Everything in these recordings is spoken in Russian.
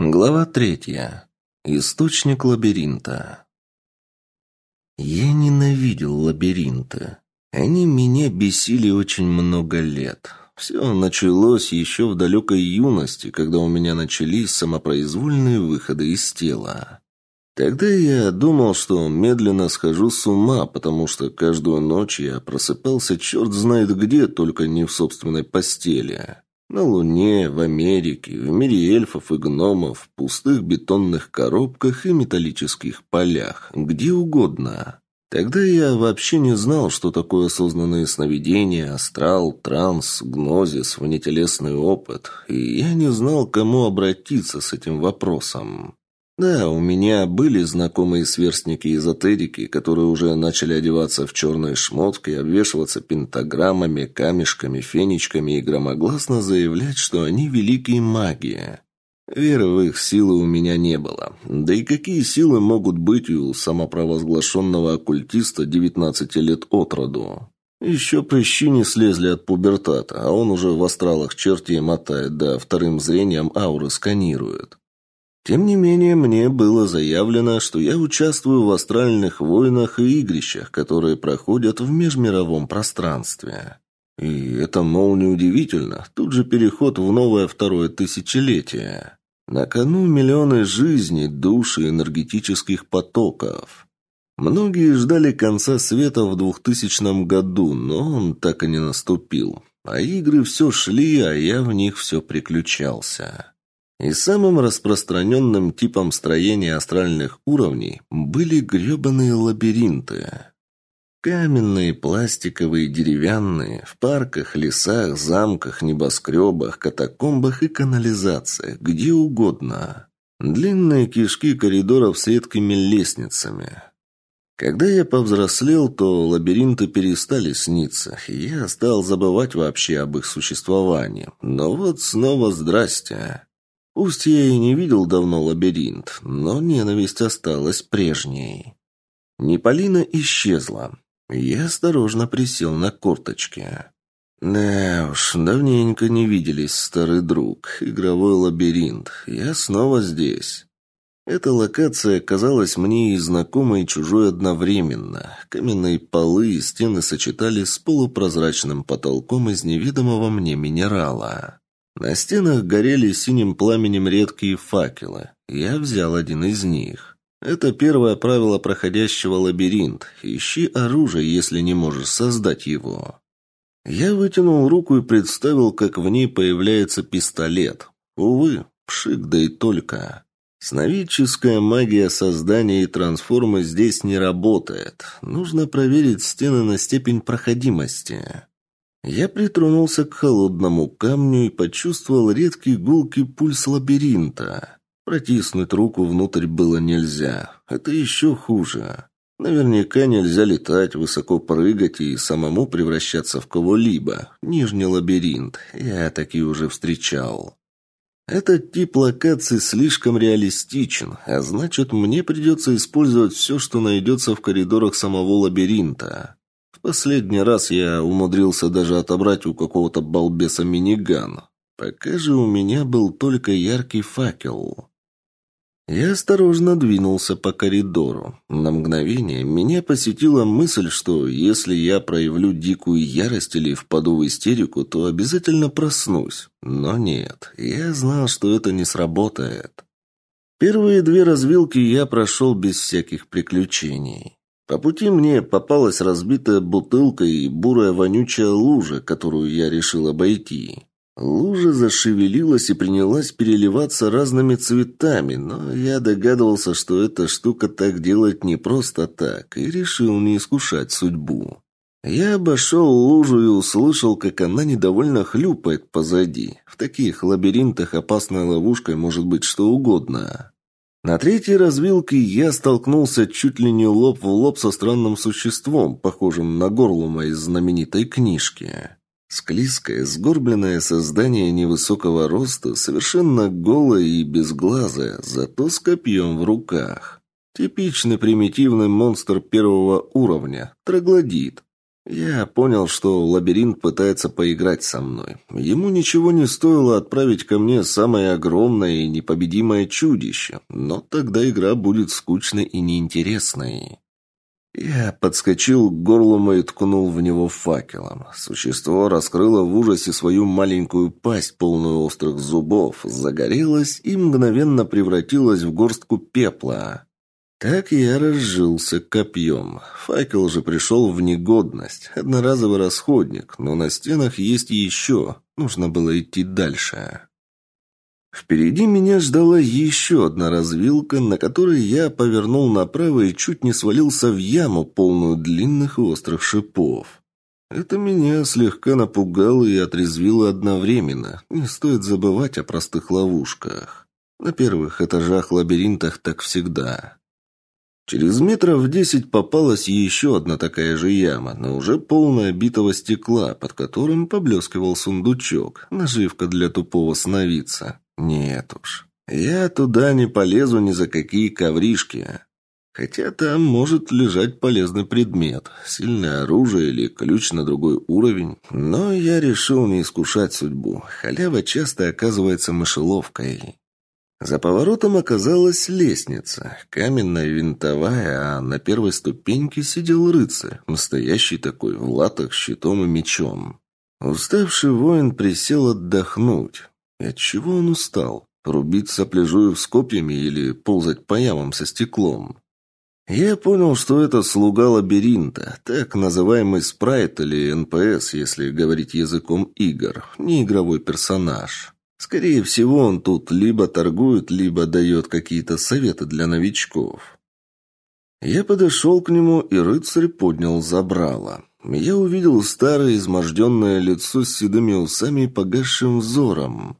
Глава третья. Источник лабиринта. Я ненавидел лабиринты. Они меня бесили очень много лет. Все началось еще в далекой юности, когда у меня начались самопроизвольные выходы из тела. Тогда я думал, что медленно схожу с ума, потому что каждую ночь я просыпался черт знает где, только не в собственной постели. На Луне, в Америке, в мире эльфов и гномов, в пустых бетонных коробках и металлических полях, где угодно. Тогда я вообще не знал, что такое осознанные сновидения, астрал, транс, гнозис, внетелесный опыт, и я не знал, к кому обратиться с этим вопросом. Да, у меня были знакомые сверстники-эзотерики, которые уже начали одеваться в черные шмотки, обвешиваться пентаграммами, камешками, фенечками и громогласно заявлять, что они великие маги. Веры в их силы у меня не было. Да и какие силы могут быть у самопровозглашенного оккультиста 19 лет от роду? Еще прыщи не слезли от пубертата, а он уже в астралах чертей мотает, да вторым зрением ауры сканирует. Тем не менее, мне было заявлено, что я участвую в астральных войнах и игрищах, которые проходят в межмировом пространстве. И это, мол, неудивительно. Тут же переход в новое второе тысячелетие. На кону миллионы жизней, душ и энергетических потоков. Многие ждали конца света в 2000 году, но он так и не наступил. А игры все шли, а я в них все приключался. И самым распространенным типом строения астральных уровней были гребаные лабиринты. Каменные, пластиковые, деревянные, в парках, лесах, замках, небоскребах, катакомбах и канализациях, где угодно. Длинные кишки коридоров с редкими лестницами. Когда я повзрослел, то лабиринты перестали сниться, и я стал забывать вообще об их существовании. Но вот снова здрасте. Пусть я и не видел давно лабиринт, но ненависть осталась прежней. Неполина исчезла. Я осторожно присел на корточки. Да уж, давненько не виделись, старый друг. Игровой лабиринт. Я снова здесь. Эта локация казалась мне и знакомой, и чужой одновременно. Каменные полы и стены сочетались с полупрозрачным потолком из неведомого мне минерала. На стенах горели синим пламенем редкие факелы. Я взял один из них. Это первое правило проходящего лабиринт. Ищи оружие, если не можешь создать его. Я вытянул руку и представил, как в ней появляется пистолет. Увы, пшик, да и только. Сновидческая магия создания и трансформы здесь не работает. Нужно проверить стены на степень проходимости. Я притронулся к холодному камню и почувствовал редкий гулкий пульс лабиринта. Протиснуть руку внутрь было нельзя. Это еще хуже. Наверняка нельзя летать, высоко прыгать и самому превращаться в кого-либо. Нижний лабиринт. Я такие уже встречал. Этот тип локации слишком реалистичен, а значит, мне придется использовать все, что найдется в коридорах самого лабиринта. Последний раз я умудрился даже отобрать у какого-то балбеса миниган. Пока же у меня был только яркий факел. Я осторожно двинулся по коридору. На мгновение меня посетила мысль, что если я проявлю дикую ярость или впаду в истерику, то обязательно проснусь. Но нет, я знал, что это не сработает. Первые две развилки я прошел без всяких приключений. По пути мне попалась разбитая бутылка и бурая вонючая лужа, которую я решил обойти. Лужа зашевелилась и принялась переливаться разными цветами, но я догадывался, что эта штука так делает не просто так, и решил не искушать судьбу. Я обошел лужу и услышал, как она недовольно хлюпает позади. В таких лабиринтах опасной ловушкой может быть что угодно. На третьей развилке я столкнулся чуть ли не лоб в лоб со странным существом, похожим на горлума из знаменитой книжки. Склизкое, сгорбленное создание невысокого роста, совершенно голое и безглазое, зато с копьем в руках. Типичный примитивный монстр первого уровня, троглодит. Я понял, что лабиринт пытается поиграть со мной. Ему ничего не стоило отправить ко мне самое огромное и непобедимое чудище, но тогда игра будет скучной и неинтересной. Я подскочил к горлу и ткнул в него факелом. Существо раскрыло в ужасе свою маленькую пасть, полную острых зубов, загорелось и мгновенно превратилось в горстку пепла. Так я разжился копьем. Факел же пришел в негодность. Одноразовый расходник, но на стенах есть еще. Нужно было идти дальше. Впереди меня ждала еще одна развилка, на которой я повернул направо и чуть не свалился в яму, полную длинных и острых шипов. Это меня слегка напугало и отрезвило одновременно. Не стоит забывать о простых ловушках. На первых этажах лабиринтах так всегда. Через метров десять попалась еще одна такая же яма, но уже полная битого стекла, под которым поблескивал сундучок, наживка для тупого сновидца. Нет уж, я туда не полезу ни за какие ковришки. Хотя там может лежать полезный предмет, сильное оружие или ключ на другой уровень. Но я решил не искушать судьбу. Халява часто оказывается мышеловкой. За поворотом оказалась лестница, каменная винтовая, а на первой ступеньке сидел рыцарь, настоящий такой, в латах, щитом и мечом. Уставший воин присел отдохнуть. И отчего он устал? Рубить сопляжуев с копьями или ползать по ямам со стеклом? Я понял, что это слуга лабиринта, так называемый спрайт или НПС, если говорить языком игр, неигровой персонаж. Скорее всего, он тут либо торгует, либо дает какие-то советы для новичков. Я подошел к нему, и рыцарь поднял забрало. Я увидел старое изможденное лицо с седыми усами и погасшим взором.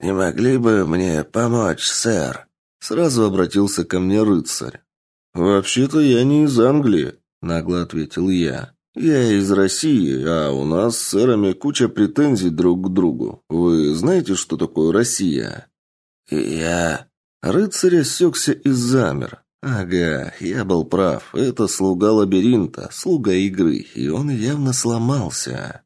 «Не могли бы мне помочь, сэр?» Сразу обратился ко мне рыцарь. «Вообще-то я не из Англии», — нагло ответил я. «Я из России, а у нас с сэрами куча претензий друг к другу. Вы знаете, что такое Россия?» «Я...» Рыцарь осекся и замер. «Ага, я был прав. Это слуга лабиринта, слуга игры, и он явно сломался».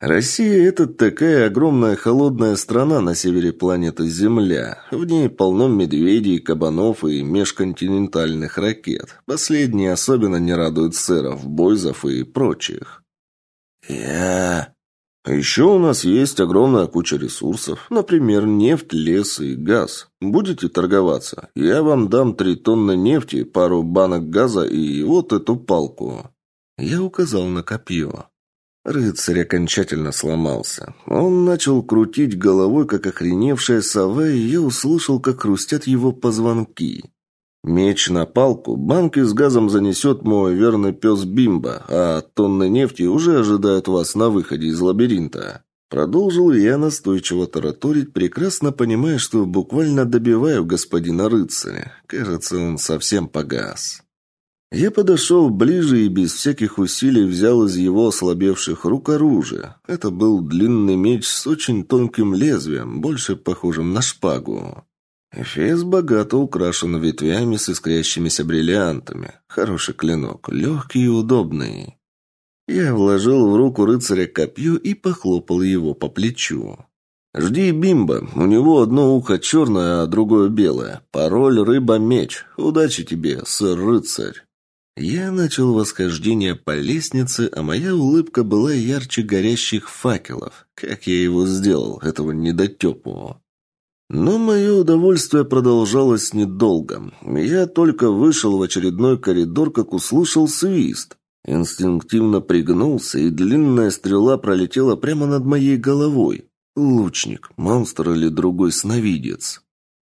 Россия – это такая огромная холодная страна на севере планеты Земля. В ней полно медведей, кабанов и межконтинентальных ракет. Последние особенно не радуют сэров, бойзов и прочих. Я... А еще у нас есть огромная куча ресурсов. Например, нефть, лес и газ. Будете торговаться? Я вам дам три тонны нефти, пару банок газа и вот эту палку. Я указал на копье. Рыцарь окончательно сломался. Он начал крутить головой, как охреневшая сова, и я услышал, как хрустят его позвонки. Меч на палку, банки с газом занесет мой верный пес Бимба, а тонны нефти уже ожидают вас на выходе из лабиринта. Продолжил я настойчиво тараторить, прекрасно понимая, что буквально добиваю господина рыцаря. Кажется, он совсем погас. Я подошел ближе и без всяких усилий взял из его ослабевших рук оружие. Это был длинный меч с очень тонким лезвием, больше похожим на шпагу. Эфес богато украшен ветвями с искрящимися бриллиантами. Хороший клинок, легкий и удобный. Я вложил в руку рыцаря копье и похлопал его по плечу. «Жди Бимба. У него одно ухо черное, а другое белое. Пароль «Рыба-меч». Удачи тебе, сэр-рыцарь». Я начал восхождение по лестнице, а моя улыбка была ярче горящих факелов. Как я его сделал, этого недотепу. Но мое удовольствие продолжалось недолго. Я только вышел в очередной коридор, как услышал свист. Инстинктивно пригнулся, и длинная стрела пролетела прямо над моей головой. Лучник, монстр или другой сновидец.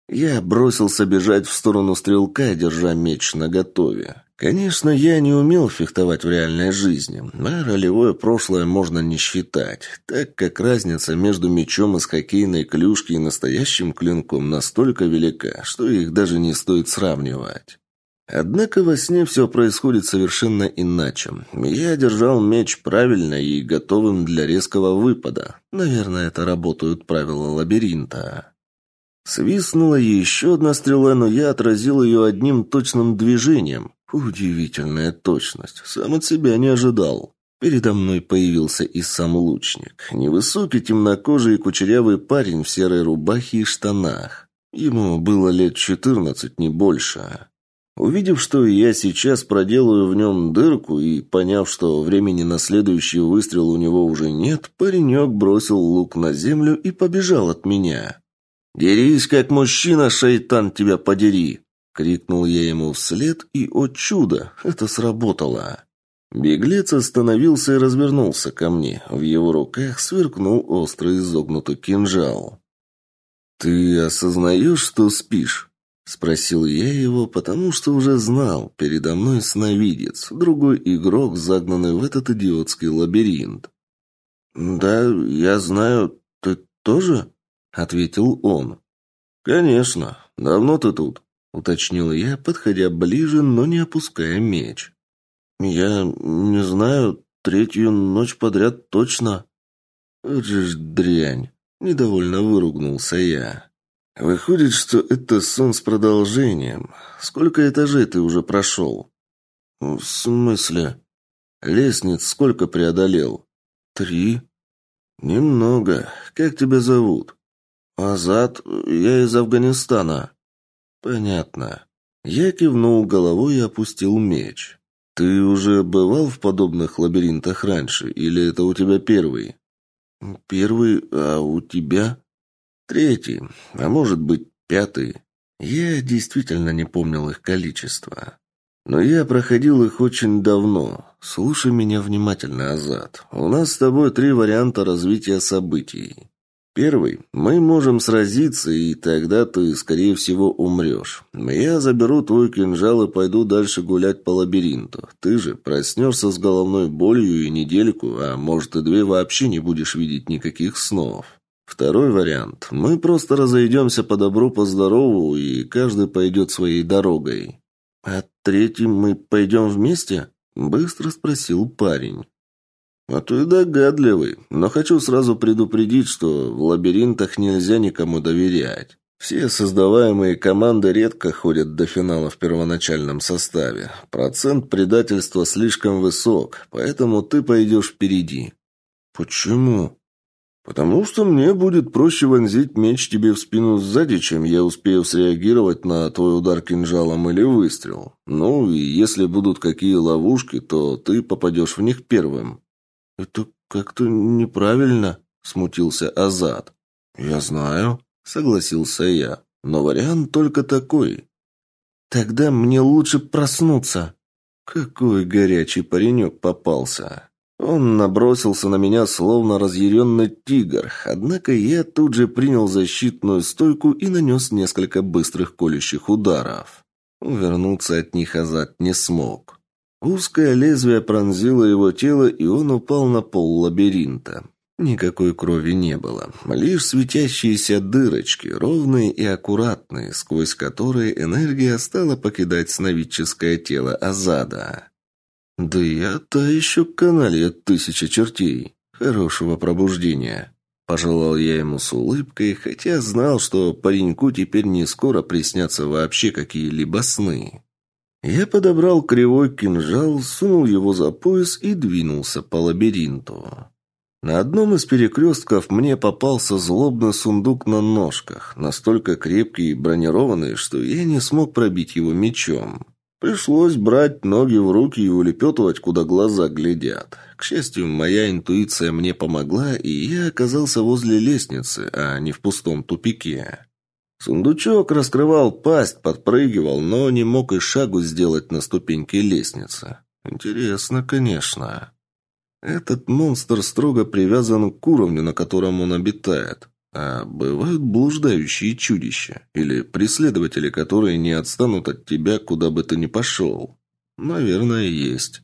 Я бросился бежать в сторону стрелка, держа меч наготове. Конечно, я не умел фехтовать в реальной жизни, а ролевое прошлое можно не считать, так как разница между мечом из хоккейной клюшки и настоящим клинком настолько велика, что их даже не стоит сравнивать. Однако во сне все происходит совершенно иначе. Я держал меч правильно и готовым для резкого выпада. Наверное, это работают правила лабиринта. Свистнула еще одна стрела, но я отразил ее одним точным движением. Удивительная точность. Сам от себя не ожидал. Передо мной появился и сам лучник. Невысокий, темнокожий и кучерявый парень в серой рубахе и штанах. Ему было лет четырнадцать, не больше. Увидев, что я сейчас проделаю в нем дырку и поняв, что времени на следующий выстрел у него уже нет, паренек бросил лук на землю и побежал от меня. «Дерись, как мужчина, шайтан, тебя подери!» Крикнул я ему вслед, и, о чудо, это сработало. Беглец остановился и развернулся ко мне. В его руках сверкнул острый изогнутый кинжал. «Ты осознаешь, что спишь?» Спросил я его, потому что уже знал, передо мной сновидец, другой игрок, загнанный в этот идиотский лабиринт. «Да, я знаю, ты тоже?» — ответил он. «Конечно. Давно ты тут?» — уточнил я, подходя ближе, но не опуская меч. «Я не знаю, третью ночь подряд точно». «Вот же ж дрянь!» — недовольно выругнулся я. «Выходит, что это сон с продолжением. Сколько этажей ты уже прошел?» «В смысле?» «Лестниц сколько преодолел?» «Три». «Немного. Как тебя зовут?» «Азат. Я из Афганистана». «Понятно». Я кивнул головой и опустил меч. «Ты уже бывал в подобных лабиринтах раньше, или это у тебя первый?» «Первый, а у тебя?» Третий, а может быть пятый. Я действительно не помнил их количество. Но я проходил их очень давно. Слушай меня внимательно, Азат. У нас с тобой три варианта развития событий. Первый. Мы можем сразиться, и тогда ты, скорее всего, умрешь. Я заберу твой кинжал и пойду дальше гулять по лабиринту. Ты же проснешься с головной болью и недельку, а может и две вообще не будешь видеть никаких снов. Второй вариант. Мы просто разойдемся по добру, по здорову, и каждый пойдет своей дорогой. А третий мы пойдем вместе? Быстро спросил парень. А ты догадливый, но хочу сразу предупредить, что в лабиринтах нельзя никому доверять. Все создаваемые команды редко ходят до финала в первоначальном составе. Процент предательства слишком высок, поэтому ты пойдешь впереди. Почему? «Потому что мне будет проще вонзить меч тебе в спину сзади, чем я успею среагировать на твой удар кинжалом или выстрел. Ну, и если будут какие ловушки, то ты попадешь в них первым». «Это как-то неправильно», — смутился Азат. «Я знаю», — согласился я, — «но вариант только такой». «Тогда мне лучше проснуться». Какой горячий паренек попался. Он набросился на меня, словно разъяренный тигр, однако я тут же принял защитную стойку и нанес несколько быстрых колющих ударов. Увернуться от них Азат не смог. Узкое лезвие пронзило его тело, и он упал на пол лабиринта. Никакой крови не было, лишь светящиеся дырочки, ровные и аккуратные, сквозь которые энергия стала покидать сновидческое тело Азада. «Да я та еще каналья тысяча чертей. Хорошего пробуждения». Пожелал я ему с улыбкой, хотя знал, что пареньку теперь не скоро приснятся вообще какие-либо сны. Я подобрал кривой кинжал, сунул его за пояс и двинулся по лабиринту. На одном из перекрестков мне попался злобный сундук на ножках, настолько крепкий и бронированный, что я не смог пробить его мечом. Пришлось брать ноги в руки и улепетывать, куда глаза глядят. К счастью, моя интуиция мне помогла, и я оказался возле лестницы, а не в пустом тупике. Сундучок раскрывал пасть, подпрыгивал, но не мог и шагу сделать на ступеньке лестницы. Интересно, конечно. Этот монстр строго привязан к уровню, на котором он обитает. А бывают блуждающие чудища или преследователи, которые не отстанут от тебя, куда бы ты ни пошел. Наверное, есть.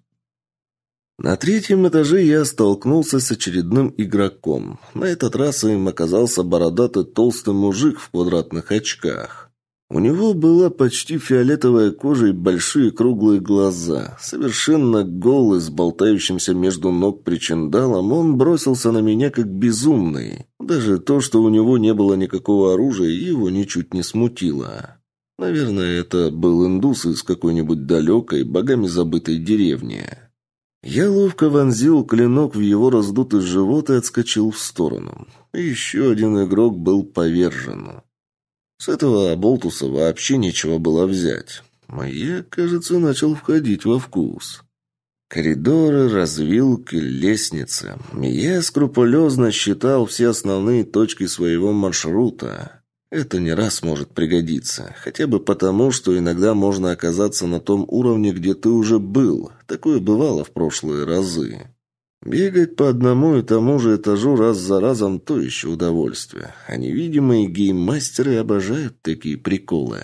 На третьем этаже я столкнулся с очередным игроком. На этот раз им оказался бородатый толстый мужик в квадратных очках. У него была почти фиолетовая кожа и большие круглые глаза. Совершенно голый, с болтающимся между ног причиндалом, он бросился на меня как безумный. Даже то, что у него не было никакого оружия, его ничуть не смутило. Наверное, это был индус из какой-нибудь далекой, богами забытой деревни. Я ловко вонзил клинок в его раздутый живот и отскочил в сторону. Еще один игрок был повержен. С этого болтуса вообще нечего было взять. А я, кажется, начал входить во вкус. Коридоры, развилки, лестницы. Я скрупулезно считал все основные точки своего маршрута. Это не раз может пригодиться. Хотя бы потому, что иногда можно оказаться на том уровне, где ты уже был. Такое бывало в прошлые разы. Бегать по одному и тому же этажу раз за разом – то еще удовольствие. А невидимые гейммастеры обожают такие приколы.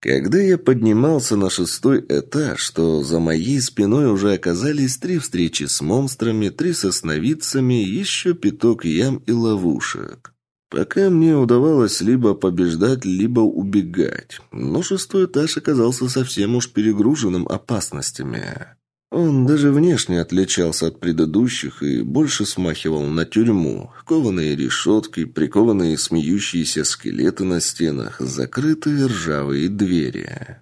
Когда я поднимался на шестой этаж, то за моей спиной уже оказались три встречи с монстрами, три со сновидцами, еще пяток ям и ловушек. Пока мне удавалось либо побеждать, либо убегать. Но шестой этаж оказался совсем уж перегруженным опасностями. Он даже внешне отличался от предыдущих и больше смахивал на тюрьму. Кованые решетки, прикованные смеющиеся скелеты на стенах, закрытые ржавые двери.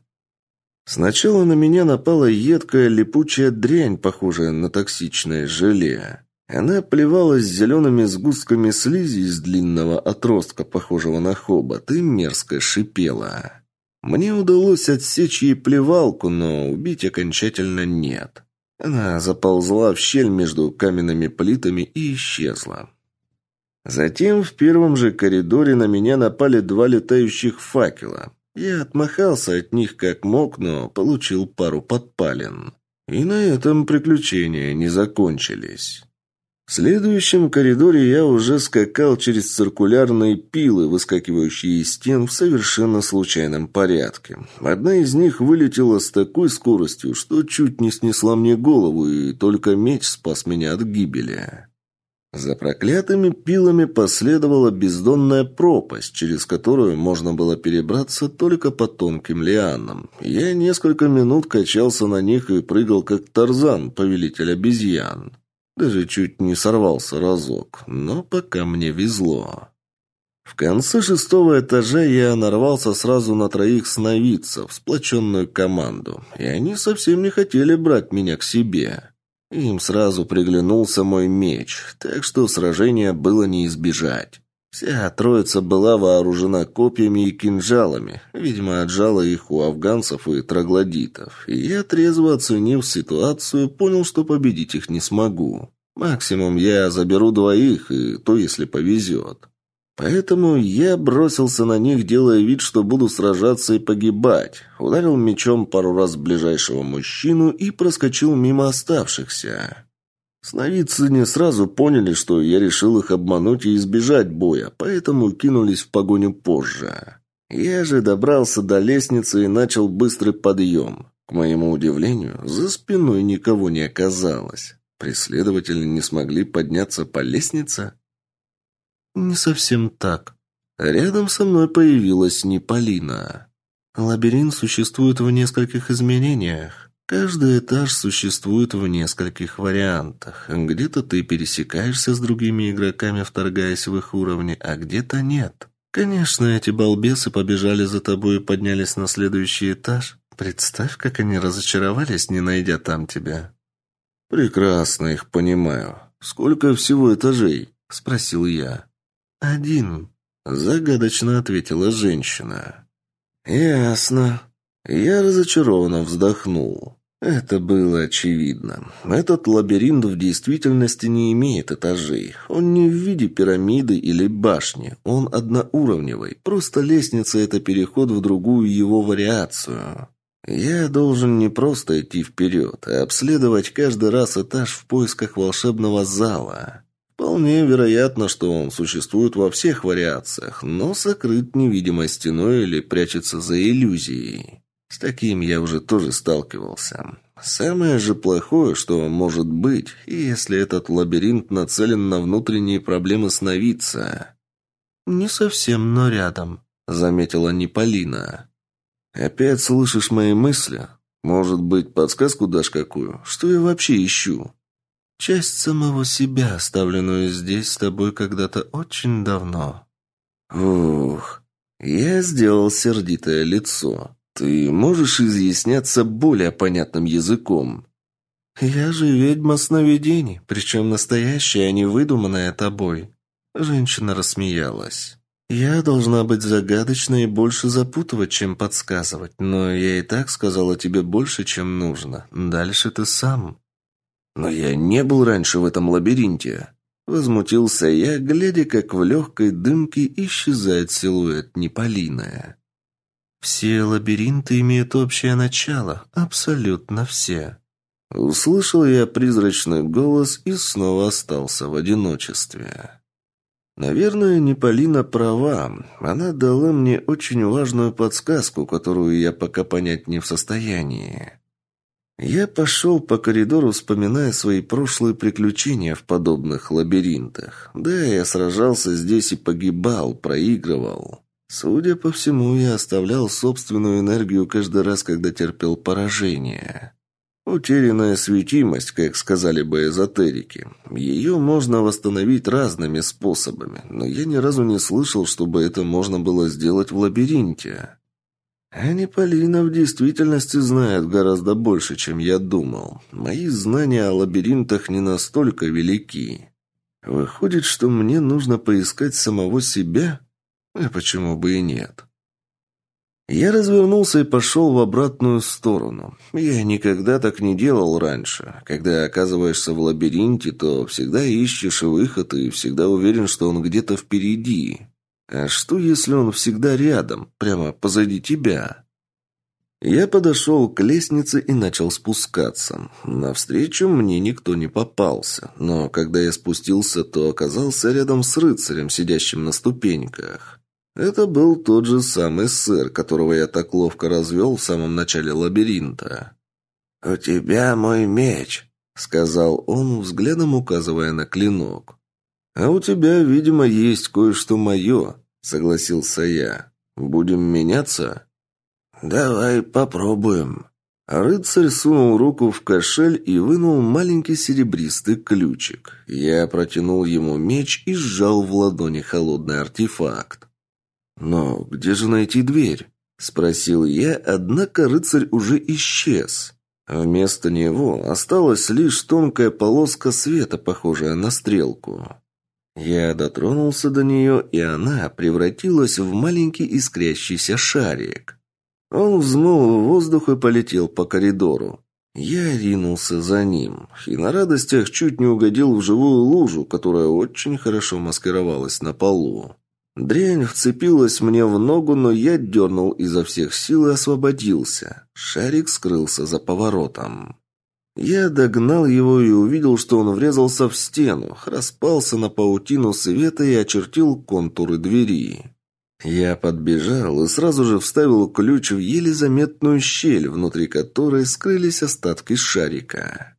Сначала на меня напала едкая липучая дрянь, похожая на токсичное желе. Она плевалась зелеными сгустками слизи из длинного отростка, похожего на хобот, и мерзко шипела. Мне удалось отсечь ей плевалку, но убить окончательно нет. Она заползла в щель между каменными плитами и исчезла. Затем в первом же коридоре на меня напали два летающих факела. Я отмахался от них как мог, но получил пару подпалин. И на этом приключения не закончились. В следующем коридоре я уже скакал через циркулярные пилы, выскакивающие из стен в совершенно случайном порядке. Одна из них вылетела с такой скоростью, что чуть не снесла мне голову, и только меч спас меня от гибели. За проклятыми пилами последовала бездонная пропасть, через которую можно было перебраться только по тонким лианам. Я несколько минут качался на них и прыгал, как Тарзан, повелитель обезьян. Даже чуть не сорвался разок, но пока мне везло. В конце шестого этажа я нарвался сразу на троих сновидцев, сплоченную команду, и они совсем не хотели брать меня к себе. Им сразу приглянулся мой меч, так что сражения было не избежать. Вся троица была вооружена копьями и кинжалами. Видимо, отжала их у афганцев и троглодитов. И я, трезво оценив ситуацию, понял, что победить их не смогу. Максимум я заберу двоих, и то, если повезет. Поэтому я бросился на них, делая вид, что буду сражаться и погибать. Ударил мечом пару раз ближайшего мужчину и проскочил мимо оставшихся. Сновидцы не сразу поняли, что я решил их обмануть и избежать боя, поэтому кинулись в погоню позже. Я же добрался до лестницы и начал быстрый подъем. К моему удивлению, за спиной никого не оказалось. Преследователи не смогли подняться по лестнице? Не совсем так. Рядом со мной появилась Неполина. Лабиринт существует в нескольких изменениях. Каждый этаж существует в нескольких вариантах. Где-то ты пересекаешься с другими игроками, вторгаясь в их уровни, а где-то нет. Конечно, эти балбесы побежали за тобой и поднялись на следующий этаж. Представь, как они разочаровались, не найдя там тебя. Прекрасно их понимаю. Сколько всего этажей? Спросил я. Один. Загадочно ответила женщина. Ясно. Я разочарованно вздохнул. Это было очевидно. Этот лабиринт в действительности не имеет этажей. Он не в виде пирамиды или башни. Он одноуровневый. Просто лестница – это переход в другую его вариацию. Я должен не просто идти вперед, а обследовать каждый раз этаж в поисках волшебного зала. Вполне вероятно, что он существует во всех вариациях, но сокрыт невидимой стеной или прячется за иллюзией. С таким я уже тоже сталкивался. Самое же плохое, что может быть, если этот лабиринт нацелен на внутренние проблемы сновидца. «Не совсем, но рядом», — заметила Неполина. «Опять слышишь мои мысли? Может быть, подсказку дашь какую? Что я вообще ищу?» «Часть самого себя, оставленную здесь с тобой когда-то очень давно». «Ух...» Я сделал сердитое лицо. «Ты можешь изъясняться более понятным языком?» «Я же ведьма сновидений, причем настоящая, а не выдуманная тобой». Женщина рассмеялась. «Я должна быть загадочной и больше запутывать, чем подсказывать, но я и так сказала тебе больше, чем нужно. Дальше ты сам». «Но я не был раньше в этом лабиринте», — возмутился я, глядя, как в легкой дымке исчезает силуэт Неполиная. «Все лабиринты имеют общее начало, абсолютно все». Услышал я призрачный голос и снова остался в одиночестве. Наверное, Неполина права. Она дала мне очень важную подсказку, которую я пока понять не в состоянии. Я пошел по коридору, вспоминая свои прошлые приключения в подобных лабиринтах. Да, я сражался здесь и погибал, проигрывал. Судя по всему, я оставлял собственную энергию каждый раз, когда терпел поражение. Утерянная светимость, как сказали бы эзотерики. Ее можно восстановить разными способами, но я ни разу не слышал, чтобы это можно было сделать в лабиринте. А Полина в действительности знает гораздо больше, чем я думал. Мои знания о лабиринтах не настолько велики. Выходит, что мне нужно поискать самого себя? А почему бы и нет? Я развернулся и пошел в обратную сторону. Я никогда так не делал раньше. Когда оказываешься в лабиринте, то всегда ищешь выход и всегда уверен, что он где-то впереди. А что, если он всегда рядом, прямо позади тебя? Я подошел к лестнице и начал спускаться. Навстречу мне никто не попался, но когда я спустился, то оказался рядом с рыцарем, сидящим на ступеньках. Это был тот же самый сэр, которого я так ловко развел в самом начале лабиринта. «У тебя мой меч», — сказал он, взглядом указывая на клинок. «А у тебя, видимо, есть кое-что мое», — согласился я. «Будем меняться?» «Давай попробуем». Рыцарь сунул руку в кошель и вынул маленький серебристый ключик. Я протянул ему меч и сжал в ладони холодный артефакт. «Но где же найти дверь?» – спросил я, однако рыцарь уже исчез. Вместо него осталась лишь тонкая полоска света, похожая на стрелку. Я дотронулся до нее, и она превратилась в маленький искрящийся шарик. Он взмыл в воздух и полетел по коридору. Я ринулся за ним и на радостях чуть не угодил в живую лужу, которая очень хорошо маскировалась на полу. Дрянь вцепилась мне в ногу, но я дернул изо всех сил и освободился. Шарик скрылся за поворотом. Я догнал его и увидел, что он врезался в стену, распался на паутину света и очертил контуры двери. Я подбежал и сразу же вставил ключ в еле заметную щель, внутри которой скрылись остатки шарика.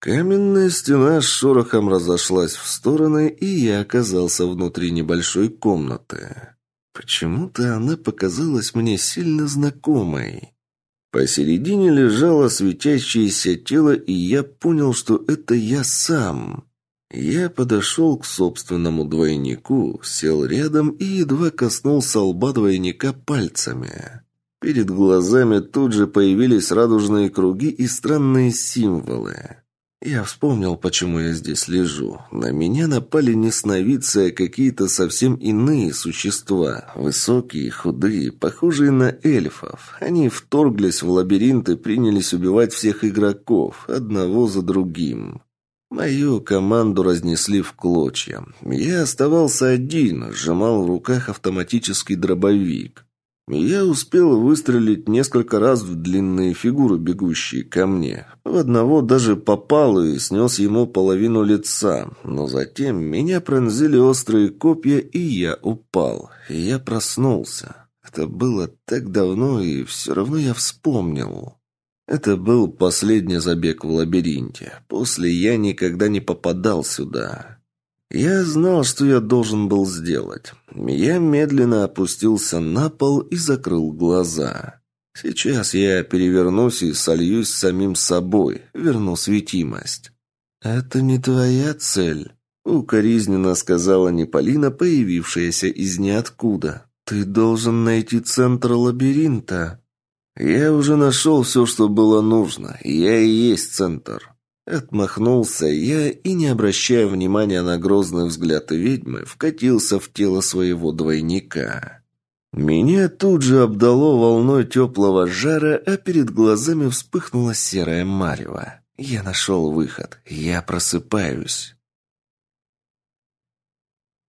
Каменная стена с шорохом разошлась в стороны, и я оказался внутри небольшой комнаты. Почему-то она показалась мне сильно знакомой. Посередине лежало светящееся тело, и я понял, что это я сам. Я подошел к собственному двойнику, сел рядом и едва коснулся лба двойника пальцами. Перед глазами тут же появились радужные круги и странные символы. Я вспомнил, почему я здесь лежу. На меня напали не сновидцы, а какие-то совсем иные существа. Высокие, худые, похожие на эльфов. Они вторглись в лабиринт и принялись убивать всех игроков, одного за другим. Мою команду разнесли в клочья. Я оставался один, сжимал в руках автоматический дробовик. Я успел выстрелить несколько раз в длинные фигуры, бегущие ко мне. В одного даже попал и снес ему половину лица. Но затем меня пронзили острые копья, и я упал. И я проснулся. Это было так давно, и все равно я вспомнил. Это был последний забег в лабиринте. После я никогда не попадал сюда. Я знал, что я должен был сделать. Я медленно опустился на пол и закрыл глаза. Сейчас я перевернусь и сольюсь с самим собой, верну светимость. «Это не твоя цель», — укоризненно сказала Неполина, появившаяся из ниоткуда. «Ты должен найти центр лабиринта». «Я уже нашел все, что было нужно. Я и есть центр». Отмахнулся я и, не обращая внимания на грозный взгляд ведьмы, вкатился в тело своего двойника. Меня тут же обдало волной теплого жара, а перед глазами вспыхнула серая марево. Я нашел выход. Я просыпаюсь.